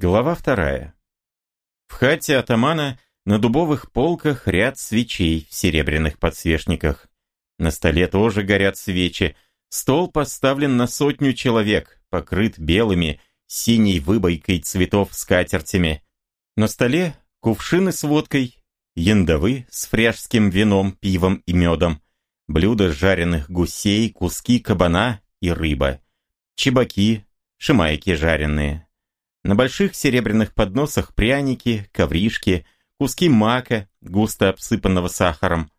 Глава вторая. В хате атамана на дубовых полках ряд свечей в серебряных подсвечниках. На столе тоже горят свечи. Стол поставлен на сотню человек, покрыт белыми, синей выбойкой цветов скатертями. На столе кувшины с водкой, яндовы с фряжским вином, пивом и медом, блюда жареных гусей, куски кабана и рыба, чебаки, шимайки жареные. На больших серебряных подносах пряники, ковришки, куски мака, густо обсыпанного сахаром.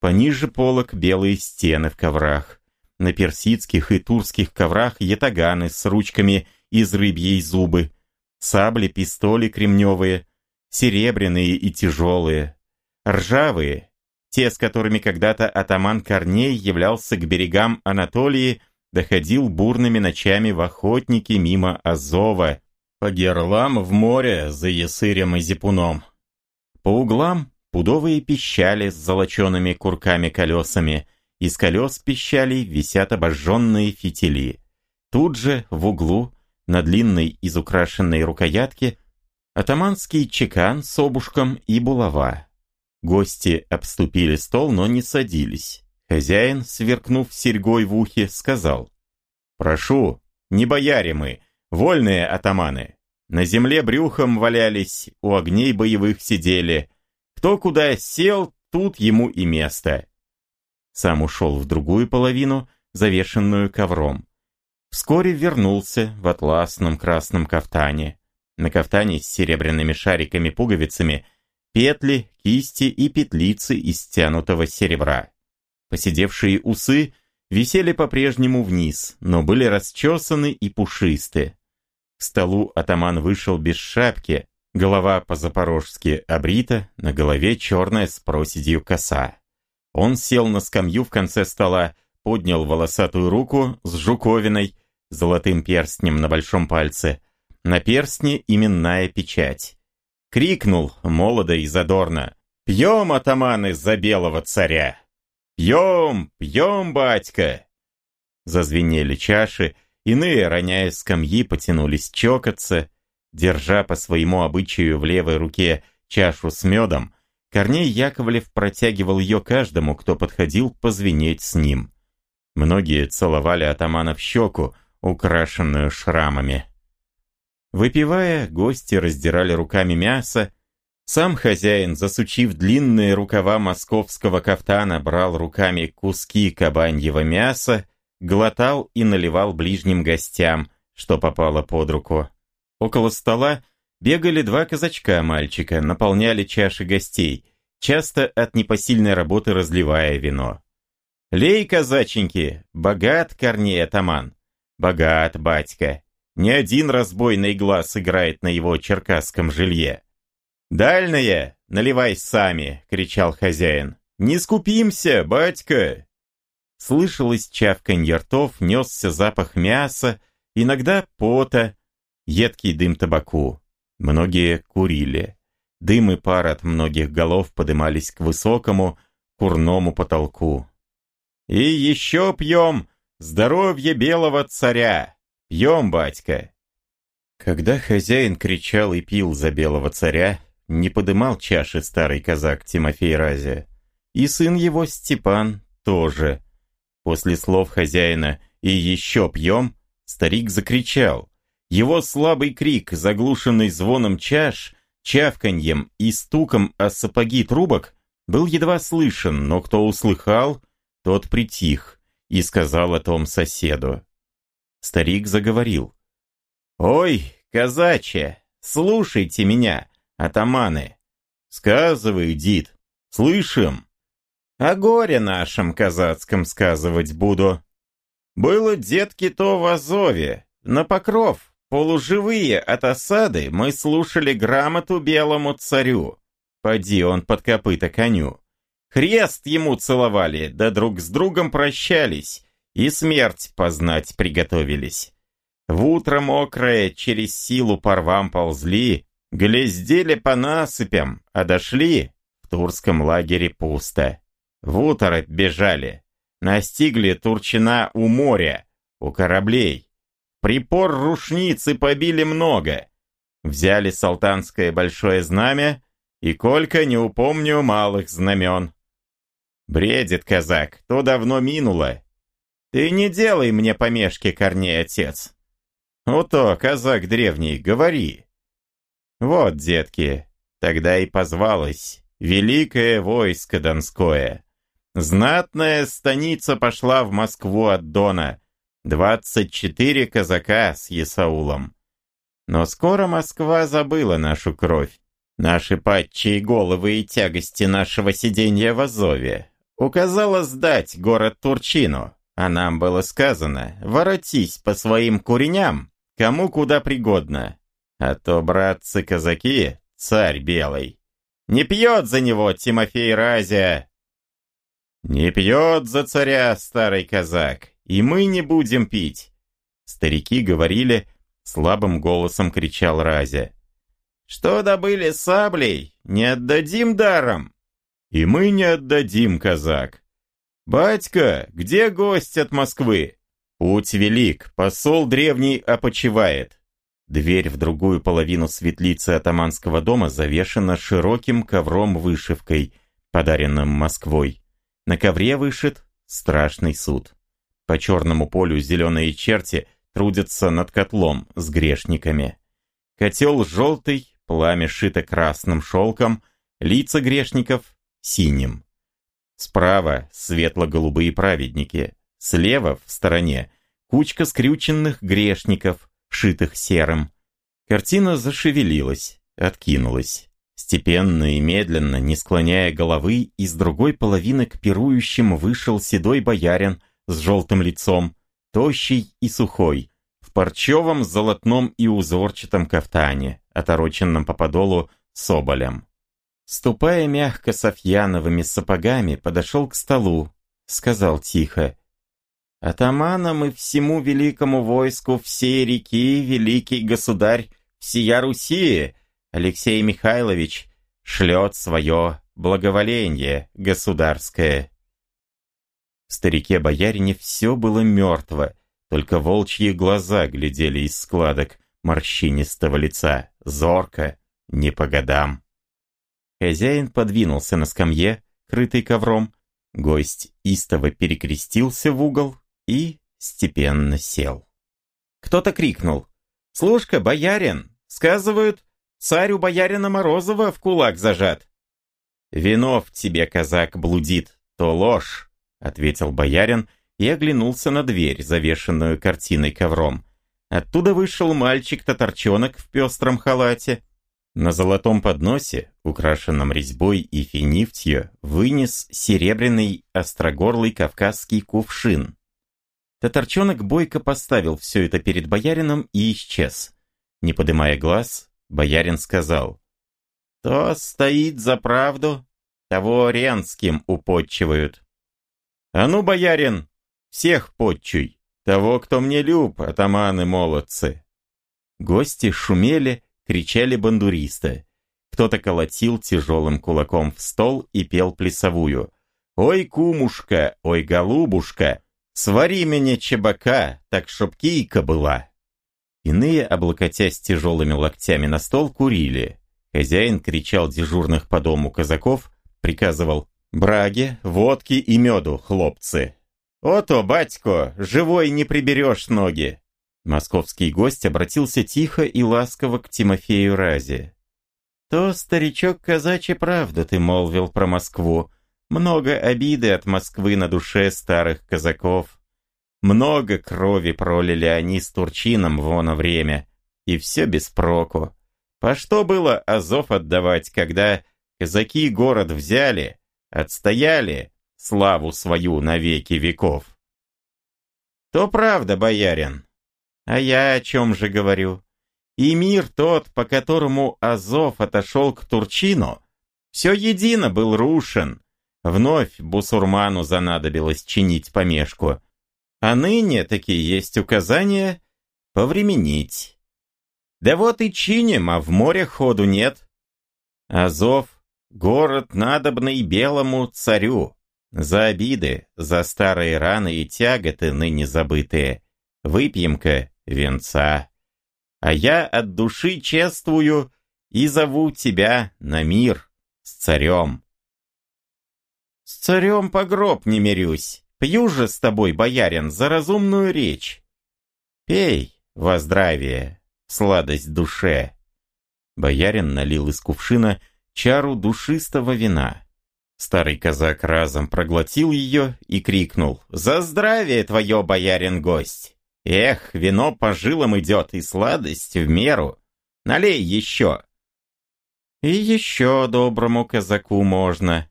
Пониже полок белые стены в коврах. На персидских и турских коврах ятаганы с ручками из рыбьей зубы, сабли, пистоли кремневые, серебряные и тяжелые, ржавые, те, с которыми когда-то атаман Корней являлся к берегам Анатолии, доходил бурными ночами в охотники мимо Азова, по герлам в море за Ясырем и Зипуном. По углам пудовые пищали с золочеными курками-колесами, из колес пищалей висят обожженные фитили. Тут же, в углу, на длинной изукрашенной рукоятке, атаманский чекан с обушком и булава. Гости обступили стол, но не садились. Хозяин, сверкнув серьгой в ухе, сказал, «Прошу, не бояре мы, Вольные атаманы. На земле брюхом валялись, у огней боевых сидели. Кто куда сел, тут ему и место. Сам ушел в другую половину, завешенную ковром. Вскоре вернулся в атласном красном кафтане. На кафтане с серебряными шариками-пуговицами петли, кисти и петлицы из стянутого серебра. Посидевшие усы висели по-прежнему вниз, но были расчесаны и пушисты. К столу атаман вышел без шапки, голова по-запорожски обрита, на голове черная с проседью коса. Он сел на скамью в конце стола, поднял волосатую руку с жуковиной, золотым перстнем на большом пальце. На перстне именная печать. Крикнул молодо и задорно. «Пьем, атаманы, за белого царя!» «Пьем, пьем, батька!» Зазвенели чаши, Иные, роняя скамьи, потянулись чокаться. Держа по своему обычаю в левой руке чашу с медом, Корней Яковлев протягивал ее каждому, кто подходил позвенеть с ним. Многие целовали атамана в щеку, украшенную шрамами. Выпивая, гости раздирали руками мясо. Сам хозяин, засучив длинные рукава московского кафтана, брал руками куски кабаньего мяса глотал и наливал ближним гостям, что попало под руку. Около стола бегали два казачка-мальчика, наполняли чаши гостей, часто от непосильной работы разливая вино. «Лей, казаченьки, богат Корней атаман!» «Богат, батька! Ни один разбойный глаз играет на его черкасском жилье!» «Дальное! Наливай сами!» — кричал хозяин. «Не скупимся, батька!» Слышалось чавканье ртов, несся запах мяса, иногда пота, едкий дым табаку. Многие курили. Дым и пар от многих голов подымались к высокому, курному потолку. «И еще пьем! Здоровье белого царя! Пьем, батька!» Когда хозяин кричал и пил за белого царя, не подымал чаши старый казак Тимофей Разя. И сын его Степан тоже. После слов хозяина «и еще пьем» старик закричал. Его слабый крик, заглушенный звоном чаш, чавканьем и стуком о сапоги трубок, был едва слышен, но кто услыхал, тот притих и сказал о том соседу. Старик заговорил. «Ой, казачья, слушайте меня, атаманы!» «Сказывай, дид, слышим!» О горе нашем казацком сказывать буду. Было, детки, то в Азове, на покров, полуживые от осады, мы слушали грамоту белому царю. Поди он под копыта коню. Хрест ему целовали, да друг с другом прощались, и смерть познать приготовились. В утро мокрое через силу по рвам ползли, глездели по насыпям, а дошли, в турском лагере пусто. В уторопь бежали. Настигли Турчина у моря, у кораблей. Припор рушницы побили много. Взяли салтанское большое знамя, и Колька не упомню малых знамен. Бредит казак, то давно минуло. Ты не делай мне помешки, корней отец. то казак древний, говори. Вот, детки, тогда и позвалось великое войско Донское. Знатная станица пошла в Москву от Дона. Двадцать четыре казака с Есаулом. Но скоро Москва забыла нашу кровь, наши патчи и головы и тягости нашего сиденья в Азове. Указала сдать город Турчину, а нам было сказано, воротись по своим куреням, кому куда пригодно. А то, братцы-казаки, царь белый, не пьет за него Тимофей Разия. Не пьет за царя старый казак, и мы не будем пить. Старики говорили, Слабым голосом кричал Разя. «Что добыли саблей? Не отдадим даром!» «И мы не отдадим, казак!» «Батька, где гость от Москвы?» «Путь велик, посол древний опочивает». Дверь в другую половину светлицы атаманского дома завешена широким ковром-вышивкой, подаренным Москвой. На ковре вышит страшный суд. По черному полю зеленые черти трудятся над котлом с грешниками. Котел желтый, пламя шито красным шелком, лица грешников синим. Справа светло-голубые праведники, слева в стороне кучка скрюченных грешников, шитых серым. Картина зашевелилась, откинулась. Степенно и медленно, не склоняя головы, из другой половины к пирующим вышел седой боярин с желтым лицом, тощий и сухой, в парчевом золотном и узорчатом кафтане, отороченном по подолу соболем. Ступая мягко софьяновыми сапогами, подошел к столу, сказал тихо, «Атаманам и всему великому войску всей реки великий государь всея Руси, Алексей Михайлович, шлет свое благоволение государское». В старике-боярине все было мертво, только волчьи глаза глядели из складок морщинистого лица, зорко, не по годам. Хозяин подвинулся на скамье, крытой ковром, гость истово перекрестился в угол и степенно сел. Кто-то крикнул. «Слушка, боярин! Сказывают, царь у боярина Морозова в кулак зажат!» «Вино в тебе, казак, блудит, то ложь!» ответил боярин и оглянулся на дверь, завешенную картиной ковром. Оттуда вышел мальчик-татарчонок в пестром халате. На золотом подносе, украшенном резьбой и финифтью, вынес серебряный острогорлый кавказский кувшин. Татарчонок бойко поставил все это перед боярином и исчез. Не подымая глаз, боярин сказал, «То стоит за правду, того Ренским уподчивают». «А ну, боярин, всех подчуй, того, кто мне люб, атаманы-молодцы!» Гости шумели, кричали бандуристы. Кто-то колотил тяжелым кулаком в стол и пел плясовую. «Ой, кумушка, ой, голубушка, свари мне чебака, так чтоб кийка была!» Иные, облокотясь тяжелыми локтями на стол, курили. Хозяин кричал дежурных по дому казаков, приказывал Браги, водки и меду, хлопцы. Ото, батько, живой не приберешь ноги. Московский гость обратился тихо и ласково к Тимофею Разе. То, старичок казачий, правду ты молвил про Москву. Много обиды от Москвы на душе старых казаков. Много крови пролили они с Турчином в оно время. И все без проку. По что было Азов отдавать, когда казаки город взяли, отстояли славу свою на веки веков. То правда, боярин. А я о чем же говорю? И мир тот, по которому Азов отошел к Турчину, все едино был рушен. Вновь бусурману занадобилось чинить помешку. А ныне таки есть указание повременить. Да вот и чиним, а в море ходу нет. Азов Город надобный белому царю. За обиды, за старые раны и тяготы ныне забытые. Выпьем-ка венца. а я от души чествую и зову тебя на мир с царем. С царем по гроб не мирюсь, пью же с тобой, боярин, за разумную речь. Пей во здравие, сладость душе. Боярин налил из кувшина чару душистого вина. Старый казак разом проглотил ее и крикнул «За здравие твое, боярин-гость! Эх, вино по жилам идет, и сладость в меру! Налей еще!» «И еще доброму казаку можно!»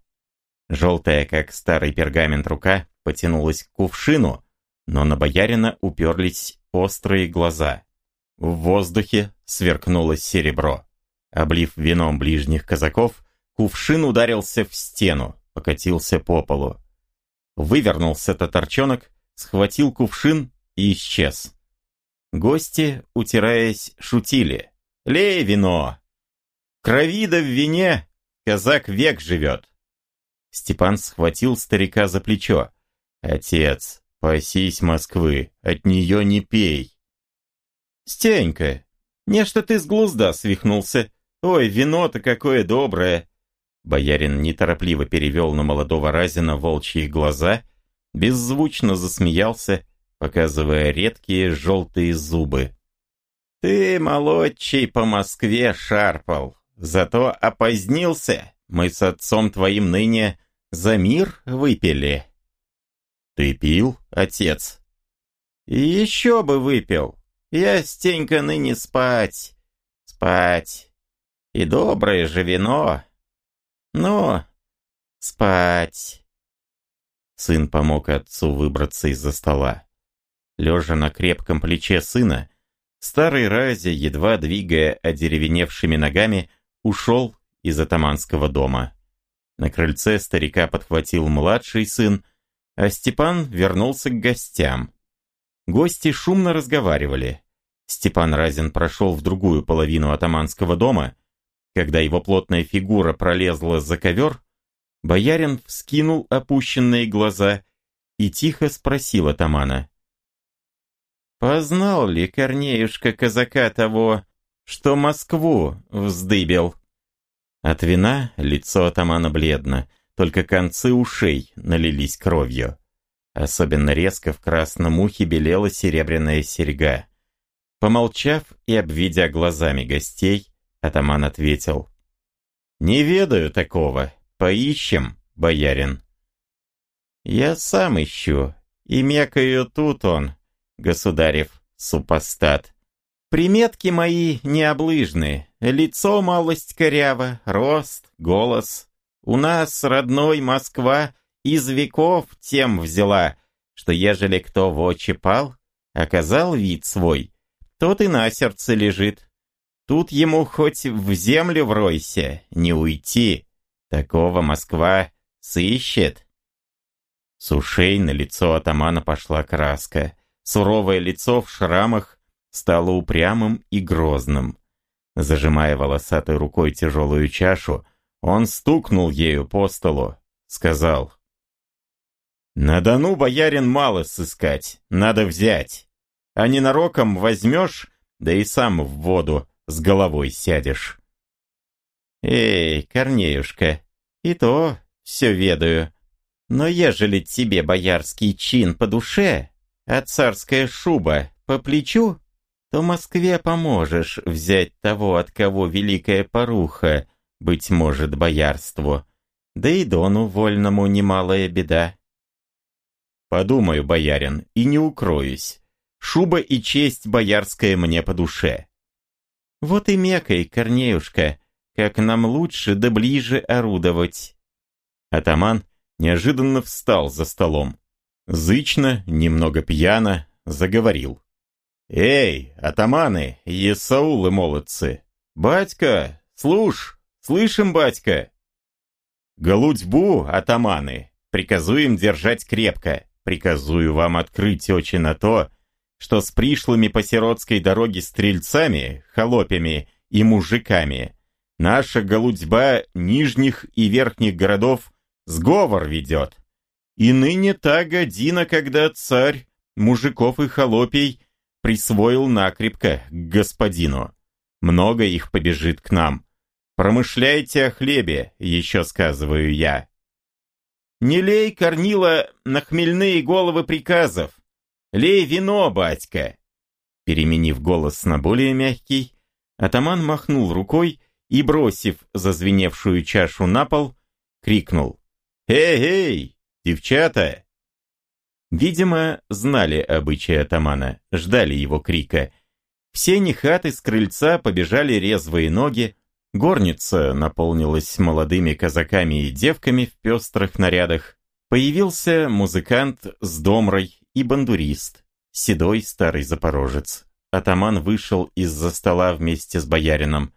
Желтая, как старый пергамент рука, потянулась к кувшину, но на боярина уперлись острые глаза. В воздухе сверкнуло серебро. Облив вином ближних казаков, кувшин ударился в стену, покатился по полу. Вывернулся татарчонок, схватил кувшин и исчез. Гости, утираясь, шутили. «Лей вино! Крови да в вине казак век живет!» Степан схватил старика за плечо. «Отец, пасись Москвы, от нее не пей!» «Стенька, не что ты с глузда свихнулся!» «Ой, вино-то какое доброе!» Боярин неторопливо перевел на молодого Разина волчьи глаза, беззвучно засмеялся, показывая редкие желтые зубы. «Ты, молодчий, по Москве шарпал, зато опозднился. Мы с отцом твоим ныне за мир выпили». «Ты пил, отец?» «Еще бы выпил. Я, Стенька, ныне спать. Спать. И доброе же вино. Ну, спать. Сын помог отцу выбраться из-за стола. Лежа на крепком плече сына, старый Разя, едва двигая одеревеневшими ногами, ушел из атаманского дома. На крыльце старика подхватил младший сын, а Степан вернулся к гостям. Гости шумно разговаривали. Степан Разин прошел в другую половину атаманского дома когда его плотная фигура пролезла за ковер, боярин вскинул опущенные глаза и тихо спросил атамана. «Познал ли Корнеюшка казака того, что Москву вздыбил?» От вина лицо атамана бледно, только концы ушей налились кровью. Особенно резко в красном ухе белела серебряная серьга. Помолчав и обведя глазами гостей, Атаман ответил. «Не ведаю такого. Поищем, боярин». «Я сам ищу, и мекаю тут он, государев супостат. Приметки мои неоближны, лицо малость коряво, рост, голос. У нас, родной Москва, из веков тем взяла, что ежели кто в очи пал, оказал вид свой, тот и на сердце лежит, Тут ему хоть в землю вройся, не уйти. Такого Москва сыщет. С ушей на лицо атамана пошла краска. Суровое лицо в шрамах стало упрямым и грозным. Зажимая волосатой рукой тяжелую чашу, он стукнул ею по столу, сказал. «На Дону, боярин, мало сыскать, надо взять. А ненароком возьмешь, да и сам в воду, с головой сядешь. Эй, Корнеюшка, и то все ведаю. Но ежели тебе боярский чин по душе, а царская шуба по плечу, то Москве поможешь взять того, от кого великая поруха, быть может, боярству. Да и Дону вольному немалая беда. Подумаю, боярин, и не укроюсь. Шуба и честь боярская мне по душе. Вот и мекай, Корнеюшка, как нам лучше да ближе орудовать. Атаман неожиданно встал за столом. Зычно, немного пьяно, заговорил. «Эй, атаманы, есаулы молодцы! Батька, слушь, слышим, батька!» «Голудьбу, атаманы, приказуем держать крепко, приказую вам открыть очи на то, что с пришлыми по сиротской дороге стрельцами, холопями и мужиками наша голудьба нижних и верхних городов сговор ведет. И ныне та година, когда царь, мужиков и холопей присвоил накрепко к господину. Много их побежит к нам. Промышляйте о хлебе, еще сказываю я. Не лей, Корнила, на хмельные головы приказов. Лей вино, батька. Переменив голос на более мягкий, атаман махнул рукой и, бросив зазвеневшую чашу на пол, крикнул. «Эй-эй, девчата!» Видимо, знали обычаи атамана, ждали его крика. Все нехаты с крыльца побежали резвые ноги, горница наполнилась молодыми казаками и девками в пестрых нарядах. Появился музыкант с домрой и бандурист, седой старый запорожец. Атаман вышел из-за стола вместе с боярином.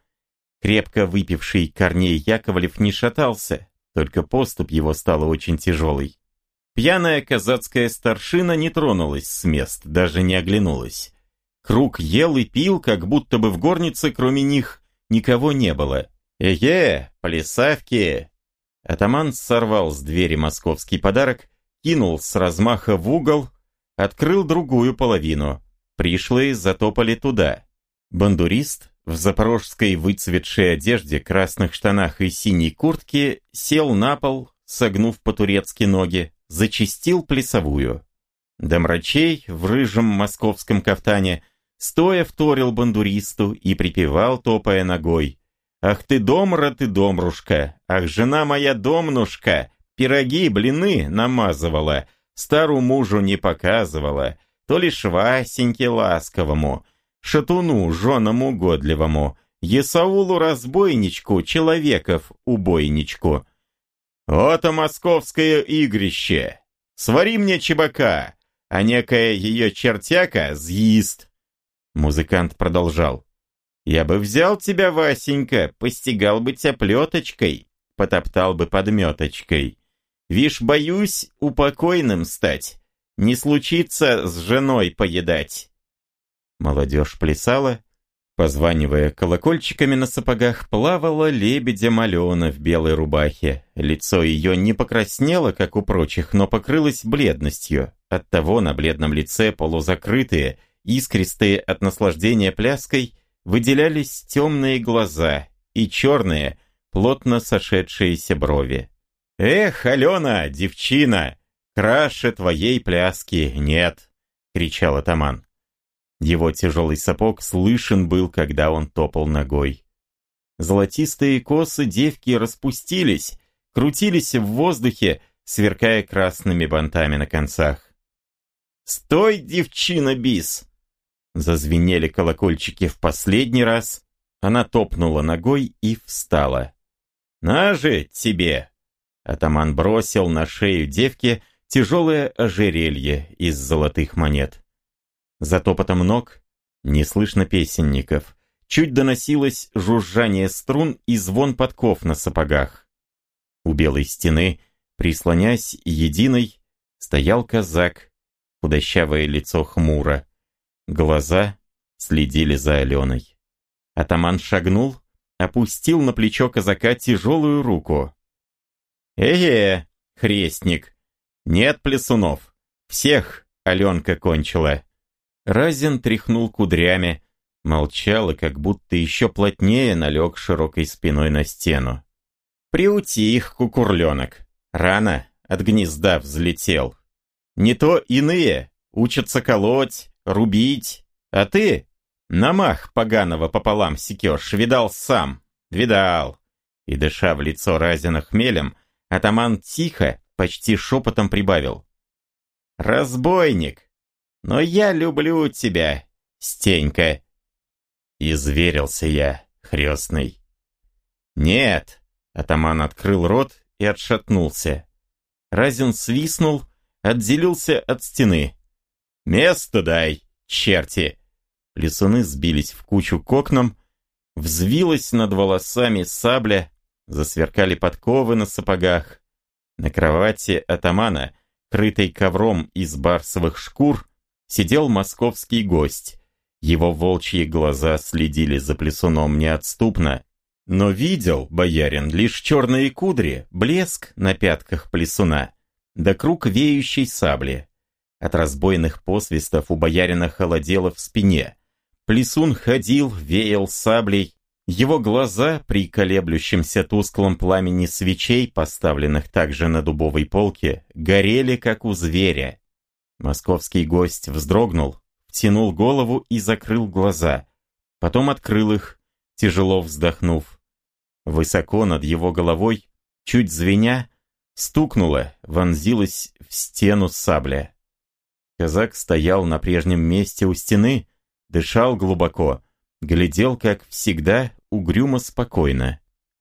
Крепко выпивший Корней Яковлев не шатался, только поступ его стал очень тяжелый. Пьяная казацкая старшина не тронулась с мест, даже не оглянулась. Круг ел и пил, как будто бы в горнице, кроме них, никого не было. «Эге, плясавки!» Атаман сорвал с двери московский подарок, кинул с размаха в угол, открыл другую половину. Пришлые затопали туда. Бандурист в запорожской выцветшей одежде, красных штанах и синей куртке сел на пол, согнув по-турецки ноги, зачистил плясовую. Домрачей в рыжем московском кафтане стоя вторил бандуристу и припевал, топая ногой. «Ах ты, домра ты, домрушка! Ах, жена моя домнушка! Пироги, блины намазывала, стару мужу не показывала, то лишь Васеньке ласковому, шатуну, женому годливому, Есаулу разбойничку, человеков убойничку, «Вот московское игрище! Свари мне чебака, а некая ее чертяка съест!» Музыкант продолжал. «Я бы взял тебя, Васенька, постигал бы тебя плеточкой, потоптал бы подметочкой. Вишь, боюсь упокойным стать, не случится с женой поедать». Молодежь плясала, Позванивая колокольчиками на сапогах, плавала лебедя Малена в белой рубахе. Лицо ее не покраснело, как у прочих, но покрылось бледностью. Оттого на бледном лице полузакрытые, искристые от наслаждения пляской, выделялись темные глаза и черные, плотно сошедшиеся брови. «Эх, Алена, девчина, краше твоей пляски нет!» — кричал атаман. Его тяжелый сапог слышен был, когда он топал ногой. Золотистые косы девки распустились, крутились в воздухе, сверкая красными бантами на концах. «Стой, девчина бис!» Зазвенели колокольчики в последний раз. Она топнула ногой и встала. «На же тебе!» Атаман бросил на шею девки тяжелое ожерелье из золотых монет. За топотом ног не слышно песенников. Чуть доносилось жужжание струн и звон подков на сапогах. У белой стены, прислонясь единой, стоял казак, худощавое лицо хмуро. Глаза следили за Аленой. Атаман шагнул, опустил на плечо казака тяжелую руку. «Э-э, хрестник, нет плесунов, всех Аленка кончила». Разин тряхнул кудрями, молчал и как будто еще плотнее налег широкой спиной на стену. «Приутих, кукурленок! Рано от гнезда взлетел. Не то иные учатся колоть, рубить, а ты намах поганого пополам секешь, видал сам, видал». И дыша в лицо Разина хмелем, атаман тихо, почти шепотом прибавил. «Разбойник! Но я люблю тебя, Стенька. Изверился я, хрестный. Нет, атаман открыл рот и отшатнулся. Разин свистнул, отделился от стены. «Место дай, черти!» Плесуны сбились в кучу к окнам, взвилась над волосами сабля, засверкали подковы на сапогах. На кровати атамана, крытой ковром из барсовых шкур, сидел московский гость. Его волчьи глаза следили за плесуном неотступно, но видел, боярин, лишь черные кудри, блеск на пятках плесуна, да круг веющей сабли. От разбойных посвистов у боярина холодело в спине. Плесун ходил, веял саблей. Его глаза при колеблющемся тусклом пламени свечей, поставленных также на дубовой полке, горели, как у зверя. Московский гость вздрогнул, втянул голову и закрыл глаза. Потом открыл их, тяжело вздохнув. Высоко над его головой, чуть звеня, стукнула, вонзилась в стену сабля. Казак стоял на прежнем месте у стены, дышал глубоко, глядел, как всегда, угрюмо спокойно.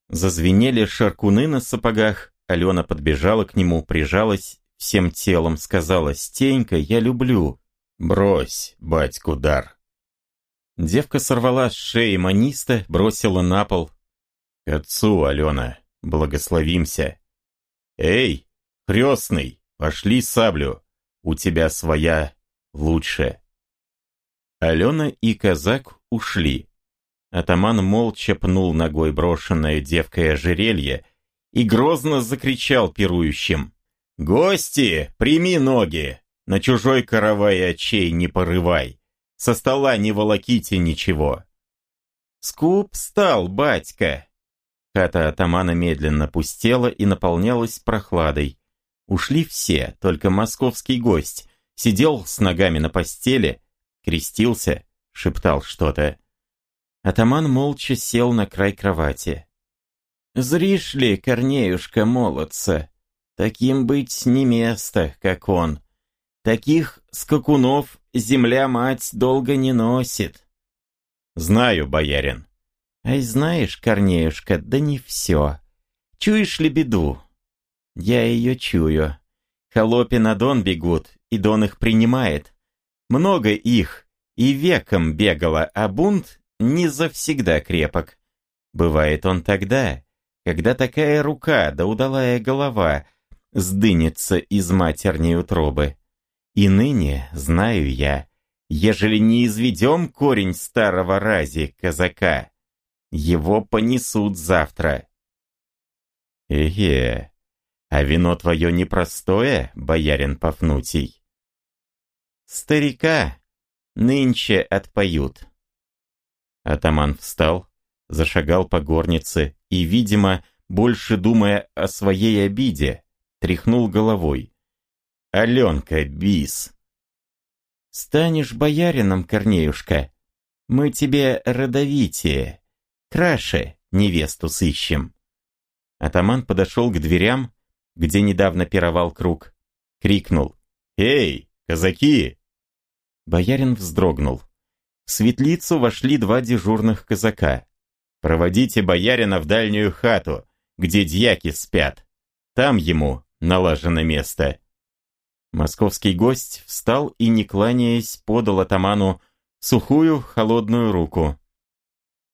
Зазвенели шаркуны на сапогах, Алена подбежала к нему, прижалась всем телом, сказала «Стенька, я люблю». «Брось, батьку дар». Девка сорвала с шеи маниста, бросила на пол. «К отцу, Алена, благословимся». «Эй, крестный, пошли саблю, у тебя своя лучше». Алена и казак ушли. Атаман молча пнул ногой брошенное девкой ожерелье и грозно закричал пирующим. «Гости, прими ноги! На чужой каравай очей не порывай! Со стола не волоките ничего!» «Скуп стал, батька!» Хата атамана медленно пустела и наполнялась прохладой. Ушли все, только московский гость. Сидел с ногами на постели, крестился, шептал что-то. Атаман молча сел на край кровати. «Зришь ли, Корнеюшка, молодца, таким быть не место, как он. Таких скакунов земля-мать долго не носит». «Знаю, боярин». «Ай, знаешь, Корнеюшка, да не все. Чуешь ли беду?» «Я ее чую. Холопи на Дон бегут, и Дон их принимает. Много их, и веком бегало, а бунт не завсегда крепок. Бывает он тогда, когда такая рука да удалая голова сдынется из матерней утробы. И ныне, знаю я, ежели не изведем корень старого рази, казака, его понесут завтра. Эге, а вино твое непростое, боярин Пафнутий? Старика нынче отпоют. Атаман встал, зашагал по горнице и, видимо, больше думая о своей обиде, тряхнул головой. «Аленка, бис!» «Станешь боярином, Корнеюшка, мы тебе родовитие, краше невесту сыщем». Атаман подошел к дверям, где недавно пировал круг, крикнул «Эй, казаки!» Боярин вздрогнул. В светлицу вошли два дежурных казака. «Проводите боярина в дальнюю хату, где дьяки спят. Там ему налажено место». Московский гость встал и, не кланяясь, подал атаману сухую холодную руку.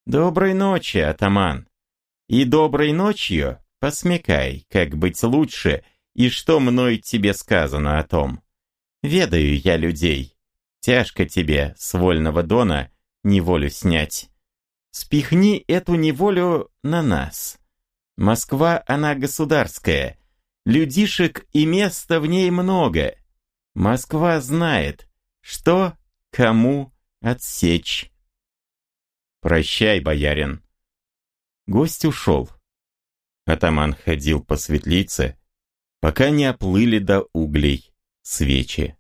«Доброй ночи, атаман! И доброй ночью посмекай, как быть лучше и что мной тебе сказано о том. Ведаю я людей, Тяжко тебе с вольного дона неволю снять. Спихни эту неволю на нас. Москва, она государская. Людишек и места в ней много. Москва знает, что кому отсечь. Прощай, боярин. Гость ушел. Атаман ходил по светлице, пока не оплыли до углей свечи.